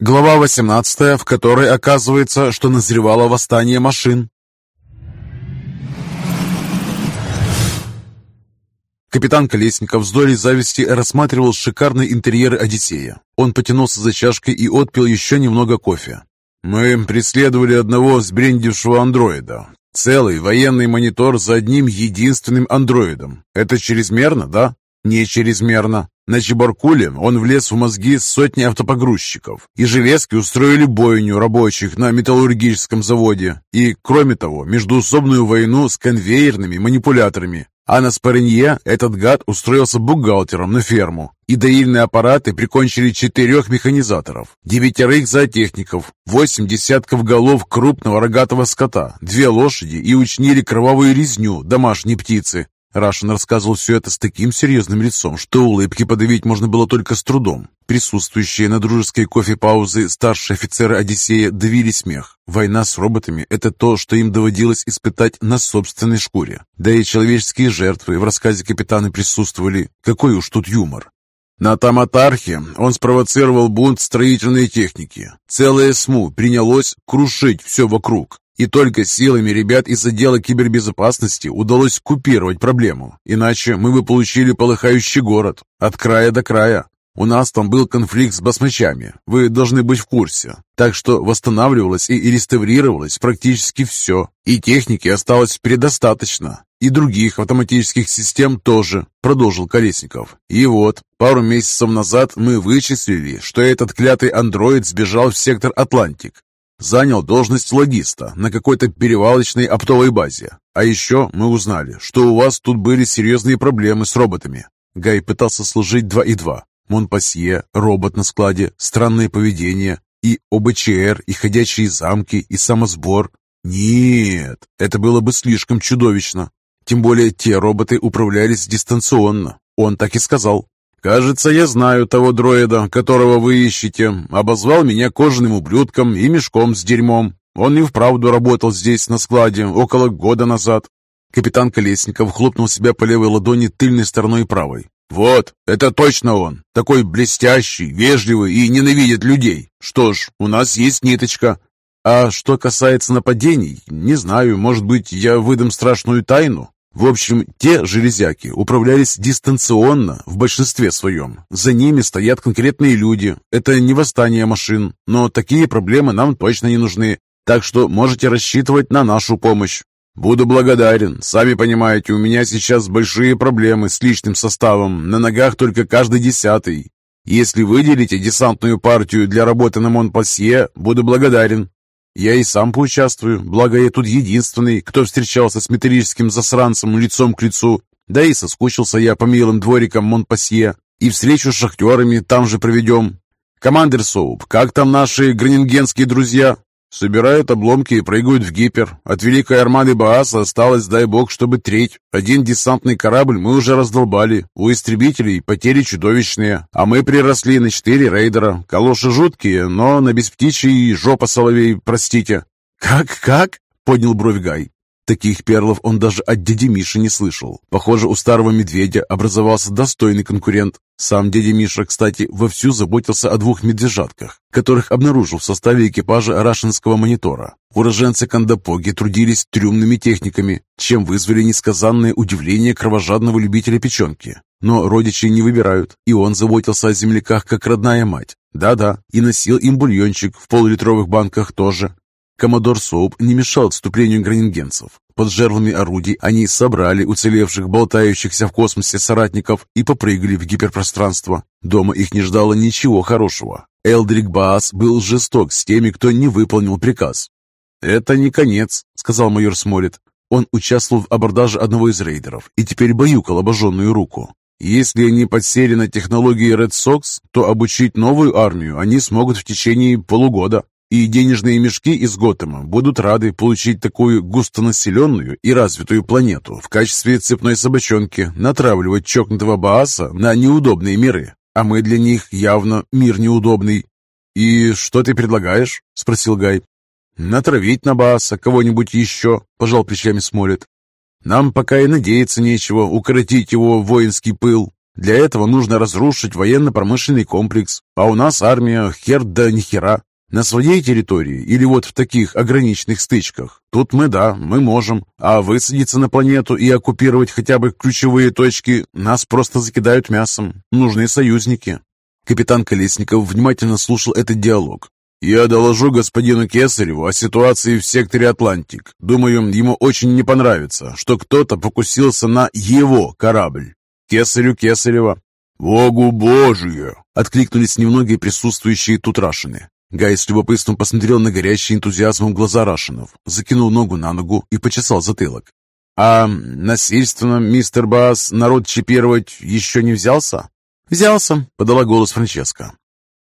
Глава 18, в которой оказывается, что назревало восстание машин. Капитан Колесников с долей зависти рассматривал шикарные интерьеры Одиссея. Он потянулся за чашкой и отпил еще немного кофе. «Мы преследовали одного сбрендившего андроида. Целый военный монитор за одним единственным андроидом. Это чрезмерно, да? Не чрезмерно. На Чебаркуле он влез в мозги сотни автопогрузчиков, и железки устроили бойню рабочих на металлургическом заводе, и, кроме того, междуусобную войну с конвейерными манипуляторами. А на Спаренье этот гад устроился бухгалтером на ферму, и доильные аппараты прикончили четырех механизаторов, девятерых зоотехников, восемь десятков голов крупного рогатого скота, две лошади и учинили кровавую резню домашней птицы, Рашин рассказывал все это с таким серьезным лицом, что улыбки подавить можно было только с трудом. Присутствующие на дружеской кофе-паузы старшие офицеры Одиссея давили смех. Война с роботами – это то, что им доводилось испытать на собственной шкуре. Да и человеческие жертвы в рассказе капитана присутствовали. Какой уж тут юмор. На Таматархе он спровоцировал бунт строительной техники. Целое СМУ принялось крушить все вокруг. И только силами ребят из отдела кибербезопасности удалось купировать проблему. Иначе мы бы получили полыхающий город от края до края. У нас там был конфликт с басмачами, вы должны быть в курсе. Так что восстанавливалось и реставрировалось практически все. И техники осталось предостаточно. И других автоматических систем тоже, продолжил Колесников. И вот, пару месяцев назад мы вычислили, что этот клятый андроид сбежал в сектор Атлантик. Занял должность логиста на какой-то перевалочной оптовой базе. А еще мы узнали, что у вас тут были серьезные проблемы с роботами. Гай пытался сложить два и два. Монпасье, робот на складе, странное поведение, и ОБЧР, и ходячие замки, и самосбор. Нет, это было бы слишком чудовищно. Тем более те роботы управлялись дистанционно. Он так и сказал. «Кажется, я знаю того дроида, которого вы ищете. Обозвал меня кожаным ублюдком и мешком с дерьмом. Он и вправду работал здесь, на складе, около года назад». Капитан Колесников хлопнул себя по левой ладони тыльной стороной правой. «Вот, это точно он. Такой блестящий, вежливый и ненавидит людей. Что ж, у нас есть ниточка. А что касается нападений, не знаю, может быть, я выдам страшную тайну?» В общем, те железяки управлялись дистанционно в большинстве своем. За ними стоят конкретные люди. Это не восстание машин, но такие проблемы нам точно не нужны. Так что можете рассчитывать на нашу помощь. Буду благодарен. Сами понимаете, у меня сейчас большие проблемы с личным составом. На ногах только каждый десятый. Если выделите десантную партию для работы на Монпасье, буду благодарен. Я и сам поучаствую, благо я тут единственный, кто встречался с металлическим засранцем лицом к лицу. Да и соскучился я по милым дворикам Монпасье. И встречу с шахтерами там же проведем. Командир Соуп, как там наши гранингенские друзья? Собирают обломки и прыгают в гипер. От великой армады Бааса осталось, дай бог, чтобы треть. Один десантный корабль мы уже раздолбали. У истребителей потери чудовищные. А мы приросли на четыре рейдера. Калоши жуткие, но на бесптичий жопа соловей, простите. «Как, как?» — поднял бровь Гай. Таких перлов он даже от дяди Миши не слышал. Похоже, у старого медведя образовался достойный конкурент. Сам дядя Миша, кстати, вовсю заботился о двух медвежатках, которых обнаружил в составе экипажа рашинского монитора. Уроженцы Кандапоги трудились трюмными техниками, чем вызвали несказанное удивление кровожадного любителя печенки. Но родичей не выбирают, и он заботился о земляках как родная мать. Да-да, и носил им бульончик в полулитровых банках тоже. Коммодор Соуп не мешал отступлению гранингенцев. Под жерлами орудий они собрали уцелевших, болтающихся в космосе соратников и попрыгали в гиперпространство. Дома их не ждало ничего хорошего. Элдрик Баас был жесток с теми, кто не выполнил приказ. «Это не конец», — сказал майор Смолет. Он участвовал в абордаже одного из рейдеров и теперь баюкал обожженную руку. Если они подсели на технологии Red Sox, то обучить новую армию они смогут в течение полугода и денежные мешки из Готэма будут рады получить такую густонаселенную и развитую планету в качестве цепной собачонки, натравливать чокнутого Бааса на неудобные миры. А мы для них явно мир неудобный. «И что ты предлагаешь?» — спросил Гай. «Натравить на Бааса кого-нибудь еще», — пожал плечами Смолет. «Нам пока и надеяться нечего укоротить его воинский пыл. Для этого нужно разрушить военно-промышленный комплекс, а у нас армия хер да нихера. На своей территории или вот в таких ограниченных стычках. Тут мы, да, мы можем. А высадиться на планету и оккупировать хотя бы ключевые точки нас просто закидают мясом. Нужны союзники. Капитан Колесников внимательно слушал этот диалог. «Я доложу господину Кесареву о ситуации в секторе Атлантик. Думаю, ему очень не понравится, что кто-то покусился на его корабль. Кесарю Кесарева». «Богу Божие!» — откликнулись немногие присутствующие тут рашины. Гай с любопытством посмотрел на горящие энтузиазмом глаза Рашинов, закинул ногу на ногу и почесал затылок. «А насильственно, мистер Бас, народ чипировать еще не взялся?» «Взялся», — подала голос Франческа.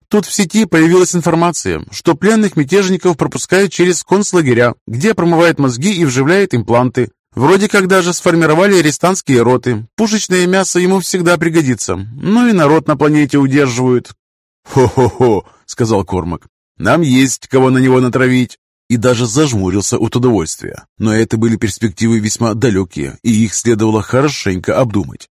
«Тут в сети появилась информация, что пленных мятежников пропускают через концлагеря, где промывают мозги и вживляют импланты. Вроде как даже сформировали арестантские роты. Пушечное мясо ему всегда пригодится. Ну и народ на планете удерживают». «Хо-хо-хо», — сказал Кормак. Нам есть кого на него натравить!» И даже зажмурился от удовольствия. Но это были перспективы весьма далекие, и их следовало хорошенько обдумать.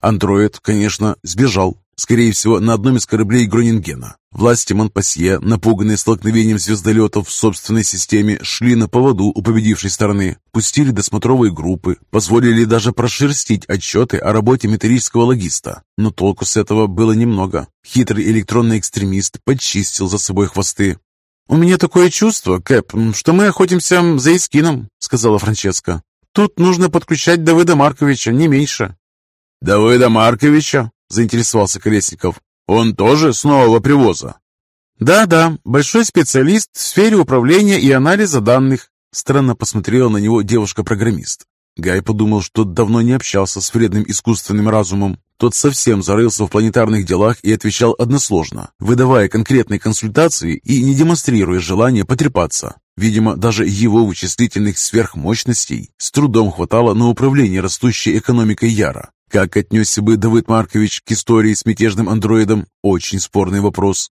Андроид, конечно, сбежал, Скорее всего, на одном из кораблей Гронингена. Власти Монпасье, напуганные столкновением звездолетов в собственной системе, шли на поводу у победившей стороны, пустили досмотровые группы, позволили даже прошерстить отчеты о работе металлического логиста. Но толку с этого было немного. Хитрый электронный экстремист подчистил за собой хвосты. «У меня такое чувство, Кэп, что мы охотимся за Искином», — сказала Франческа. «Тут нужно подключать Давыда Марковича, не меньше». «Давыда Марковича?» Заинтересовался Колесников. «Он тоже с нового привоза?» «Да-да, большой специалист в сфере управления и анализа данных», странно посмотрела на него девушка-программист. Гай подумал, что давно не общался с вредным искусственным разумом. Тот совсем зарылся в планетарных делах и отвечал односложно, выдавая конкретные консультации и не демонстрируя желания потрепаться. Видимо, даже его вычислительных сверхмощностей с трудом хватало на управление растущей экономикой Яра. Как отнесся бы Давыд Маркович к истории с мятежным андроидом? Очень спорный вопрос.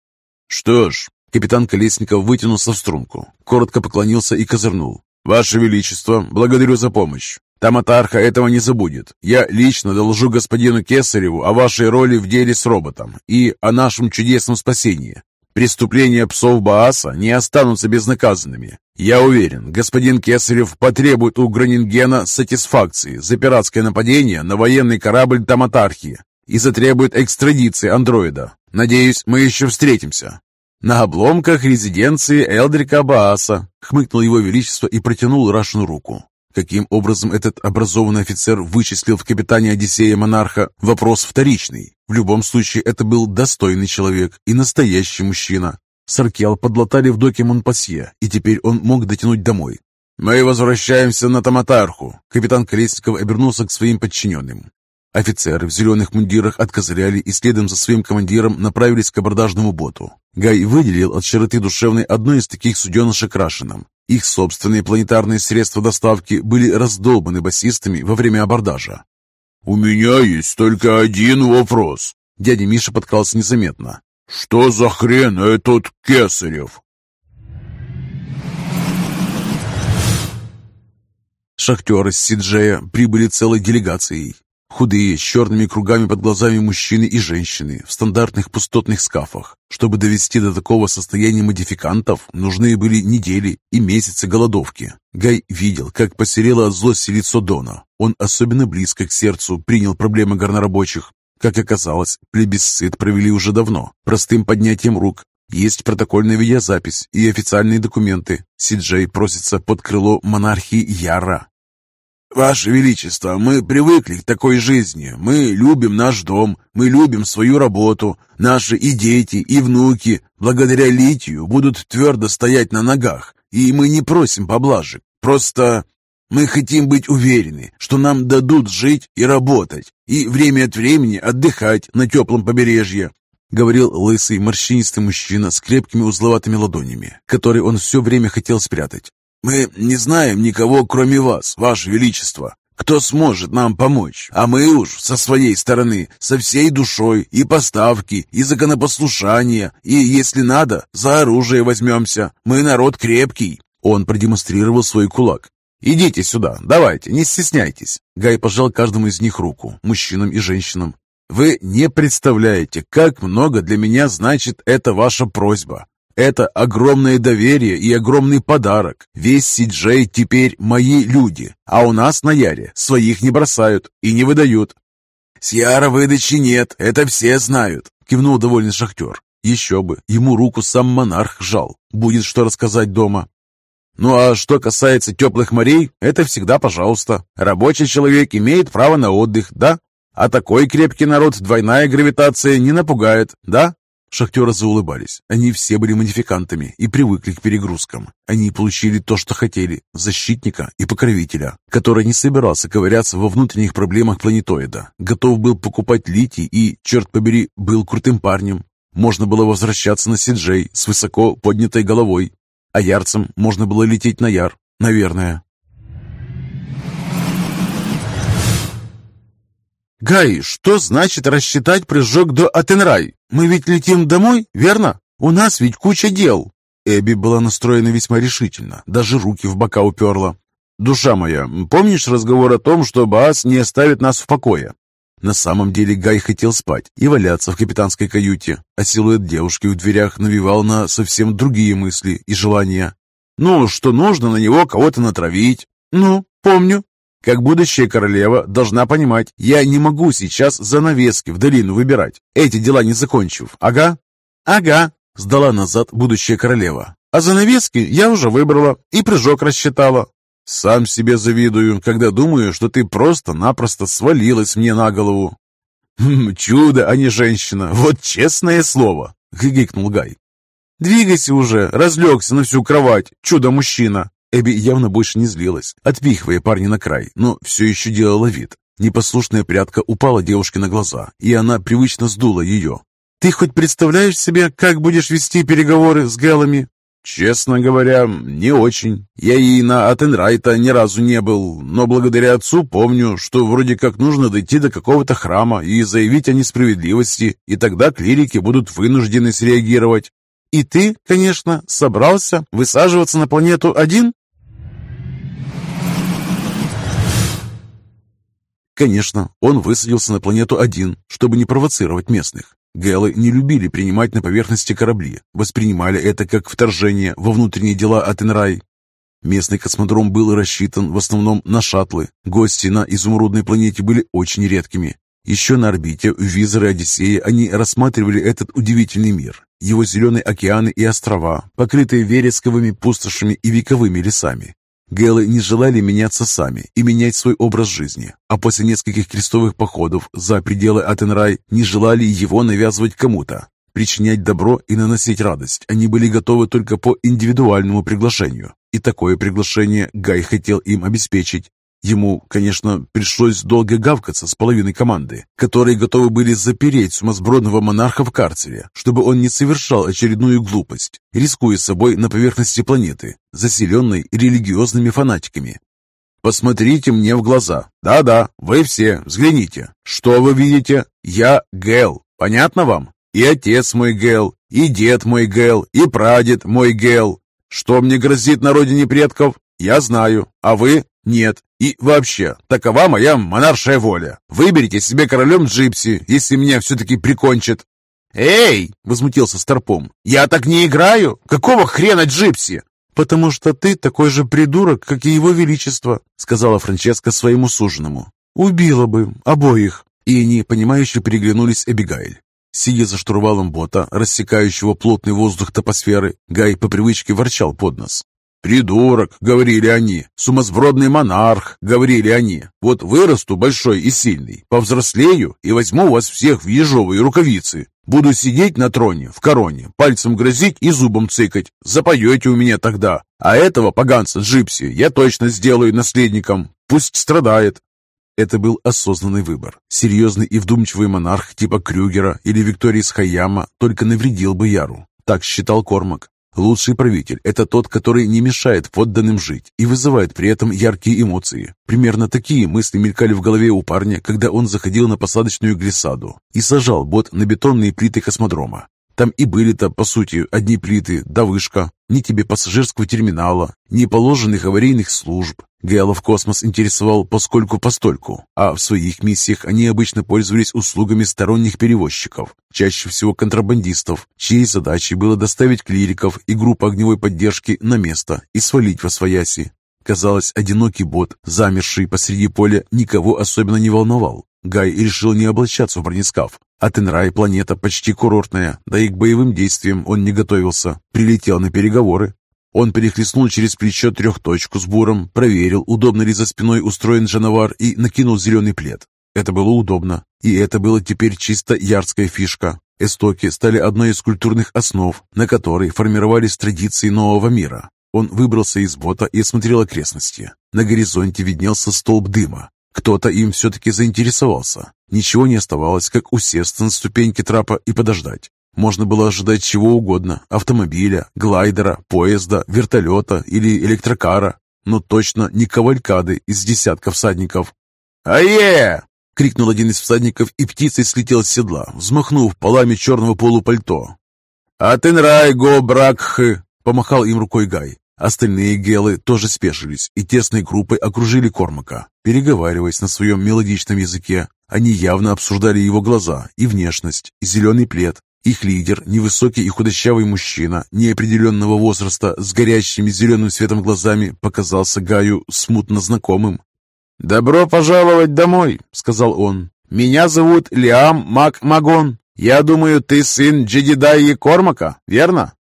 Что ж, капитан Колесников вытянулся в струнку, коротко поклонился и козырнул. «Ваше Величество, благодарю за помощь. Таматарха этого не забудет. Я лично доложу господину Кесареву о вашей роли в деле с роботом и о нашем чудесном спасении. Преступления псов Бааса не останутся безнаказанными. Я уверен, господин Кесарев потребует у Гранингена сатисфакции за пиратское нападение на военный корабль Таматархи и затребует экстрадиции андроида. Надеюсь, мы еще встретимся. На обломках резиденции Элдрика Бааса, хмыкнул его величество и протянул Рашину руку. Каким образом этот образованный офицер вычислил в капитане Одиссея монарха – вопрос вторичный. В любом случае, это был достойный человек и настоящий мужчина. Саркел подлатали в доке Монпасье, и теперь он мог дотянуть домой. «Мы возвращаемся на Таматарху!» Капитан Колесников обернулся к своим подчиненным. Офицеры в зеленых мундирах откозыряли и следом за своим командиром направились к абордажному боту. Гай выделил от широты душевной одно из таких суденышек Рашином. Их собственные планетарные средства доставки были раздолбаны басистами во время абордажа. «У меня есть только один вопрос». Дядя Миша подкрался незаметно. «Что за хрен этот Кесарев?» Шахтеры с Сиджея прибыли целой делегацией. Худые, с черными кругами под глазами мужчины и женщины в стандартных пустотных скафах. Чтобы довести до такого состояния модификантов, нужны были недели и месяцы голодовки. Гай видел, как посерело от злости лицо Дона. Он особенно близко к сердцу принял проблемы горнорабочих. Как оказалось, плебисцит провели уже давно, простым поднятием рук. Есть протокольная видеозапись и официальные документы. Сиджей просится под крыло монархии Яра, «Ваше Величество, мы привыкли к такой жизни. Мы любим наш дом, мы любим свою работу. Наши и дети, и внуки, благодаря литию, будут твердо стоять на ногах. И мы не просим поблажек. Просто мы хотим быть уверены, что нам дадут жить и работать, и время от времени отдыхать на теплом побережье. — говорил лысый морщинистый мужчина с крепкими узловатыми ладонями, которые он все время хотел спрятать. Мы не знаем никого, кроме вас, ваше величество, кто сможет нам помочь, а мы уж со своей стороны, со всей душой и поставки, и законопослушания, и, если надо, за оружие возьмемся. Мы народ крепкий». Он продемонстрировал свой кулак. «Идите сюда, давайте, не стесняйтесь!» Гай пожал каждому из них руку, мужчинам и женщинам. «Вы не представляете, как много для меня значит эта ваша просьба. Это огромное доверие и огромный подарок. Весь Сиджей теперь мои люди, а у нас на Яре своих не бросают и не выдают». «С Яра выдачи нет, это все знают», — кивнул довольный шахтер. Еще бы, ему руку сам монарх жал. Будет что рассказать дома. Ну а что касается теплых морей, это всегда пожалуйста. Рабочий человек имеет право на отдых, да? А такой крепкий народ двойная гравитация не напугает, да? Шахтеры заулыбались. Они все были модификантами и привыкли к перегрузкам. Они получили то, что хотели – защитника и покровителя, который не собирался ковыряться во внутренних проблемах планетоида, готов был покупать литий и, черт побери, был крутым парнем. Можно было возвращаться на Сиджей с высоко поднятой головой, а ярцем можно было лететь на яр, наверное. «Гай, что значит рассчитать прыжок до Атенрай? Мы ведь летим домой, верно? У нас ведь куча дел!» Эбби была настроена весьма решительно, даже руки в бока уперла. «Душа моя, помнишь разговор о том, что Баас не оставит нас в покое? На самом деле Гай хотел спать и валяться в капитанской каюте, а силуэт девушки в дверях навевал на совсем другие мысли и желания. «Ну, что нужно на него кого-то натравить?» «Ну, помню». Как будущая королева должна понимать, я не могу сейчас занавески в долину выбирать, эти дела не закончив, ага?» «Ага», — сдала назад будущая королева. «А занавески я уже выбрала и прыжок рассчитала. Сам себе завидую, когда думаю, что ты просто-напросто свалилась мне на голову. «Хм, «Чудо, а не женщина, вот честное слово!» — гикнул Гай. «Двигайся уже, разлегся на всю кровать, чудо-мужчина!» Эбби явно больше не злилась, отпихивая парня на край, но все еще делала вид. Непослушная прядка упала девушке на глаза, и она привычно сдула ее. «Ты хоть представляешь себе, как будешь вести переговоры с Гэлами?» Честно говоря, не очень. Я и на Атенрайта ни разу не был, но благодаря отцу помню, что вроде как нужно дойти до какого-то храма и заявить о несправедливости, и тогда клирики будут вынуждены среагировать. И ты, конечно, собрался высаживаться на планету один? Конечно, он высадился на планету один, чтобы не провоцировать местных. Гэлы не любили принимать на поверхности корабли, воспринимали это как вторжение во внутренние дела Атенрай. Местный космодром был рассчитан в основном на шаттлы. Гости на изумрудной планете были очень редкими. Еще на орбите в визоры Одиссея они рассматривали этот удивительный мир, его зеленые океаны и острова, покрытые вересковыми пустошами и вековыми лесами. Гэлы не желали меняться сами и менять свой образ жизни, а после нескольких крестовых походов за пределы Атенрай не желали его навязывать кому-то. Причинять добро и наносить радость они были готовы только по индивидуальному приглашению, и такое приглашение Гай хотел им обеспечить. Ему, конечно, пришлось долго гавкаться с половиной команды, которые готовы были запереть сумасбродного монарха в карцере, чтобы он не совершал очередную глупость, рискуя собой на поверхности планеты, заселенной религиозными фанатиками. «Посмотрите мне в глаза. Да-да, вы все, взгляните. Что вы видите? Я Гэл. Понятно вам? И отец мой Гэл, и дед мой Гэл, и прадед мой Гэл. Что мне грозит на родине предков? Я знаю. А вы? Нет. И вообще, такова моя монаршая воля. Выберите себе королем Джипси, если меня все-таки прикончат». «Эй!» — возмутился Старпом. «Я так не играю! Какого хрена Джипси?» «Потому что ты такой же придурок, как и его величество», — сказала Франческа своему суженому. «Убила бы обоих». И они, понимающе переглянулись Эбигайль. Сидя за штурвалом бота, рассекающего плотный воздух топосферы, Гай по привычке ворчал под нос. «Придурок», — говорили они, — «сумасбродный монарх», — говорили они. «Вот вырасту большой и сильный, повзрослею и возьму вас всех в ежовые рукавицы. Буду сидеть на троне, в короне, пальцем грозить и зубом цыкать. Запоете у меня тогда. А этого поганца Джипси я точно сделаю наследником. Пусть страдает». Это был осознанный выбор. Серьезный и вдумчивый монарх типа Крюгера или Виктории Схаяма только навредил бы Яру. Так считал Кормак. Лучший правитель – это тот, который не мешает подданным жить и вызывает при этом яркие эмоции. Примерно такие мысли мелькали в голове у парня, когда он заходил на посадочную глиссаду и сажал бот на бетонные плиты космодрома. Там и были-то, по сути, одни плиты, да вышка. Ни тебе пассажирского терминала, ни положенных аварийных служб. Гела в космос интересовал поскольку-постольку, а в своих миссиях они обычно пользовались услугами сторонних перевозчиков, чаще всего контрабандистов, чьей задачей было доставить клириков и группу огневой поддержки на место и свалить во свояси. Казалось, одинокий бот, замерший посреди поля, никого особенно не волновал. Гай решил не облачаться в бронескаф, а Тенрай планета почти курортная, да и к боевым действиям он не готовился. Прилетел на переговоры. Он перехлестнул через плечо трехточку с буром, проверил, удобно ли за спиной устроен жановар и накинул зеленый плед. Это было удобно, и это было теперь чисто ярская фишка. Эстоки стали одной из культурных основ, на которой формировались традиции нового мира. Он выбрался из бота и осмотрел окрестности. На горизонте виднелся столб дыма. Кто-то им все-таки заинтересовался. Ничего не оставалось, как усесться на ступеньки трапа и подождать. Можно было ожидать чего угодно – автомобиля, глайдера, поезда, вертолета или электрокара, но точно не кавалькады из десятков всадников. «Ае!» – крикнул один из всадников, и птицей слетел с седла, взмахнув полами черного полупальто. «Атенрай го бракхы!» – помахал им рукой Гай. Остальные гелы тоже спешились и тесной группой окружили Кормака. Переговариваясь на своем мелодичном языке, они явно обсуждали его глаза и внешность, и зеленый плед. Их лидер, невысокий и худощавый мужчина неопределенного возраста с горящими зеленым светом глазами, показался Гаю смутно знакомым. «Добро пожаловать домой», — сказал он. «Меня зовут Лиам Макмагон. Я думаю, ты сын Джедидаи Кормака, верно?»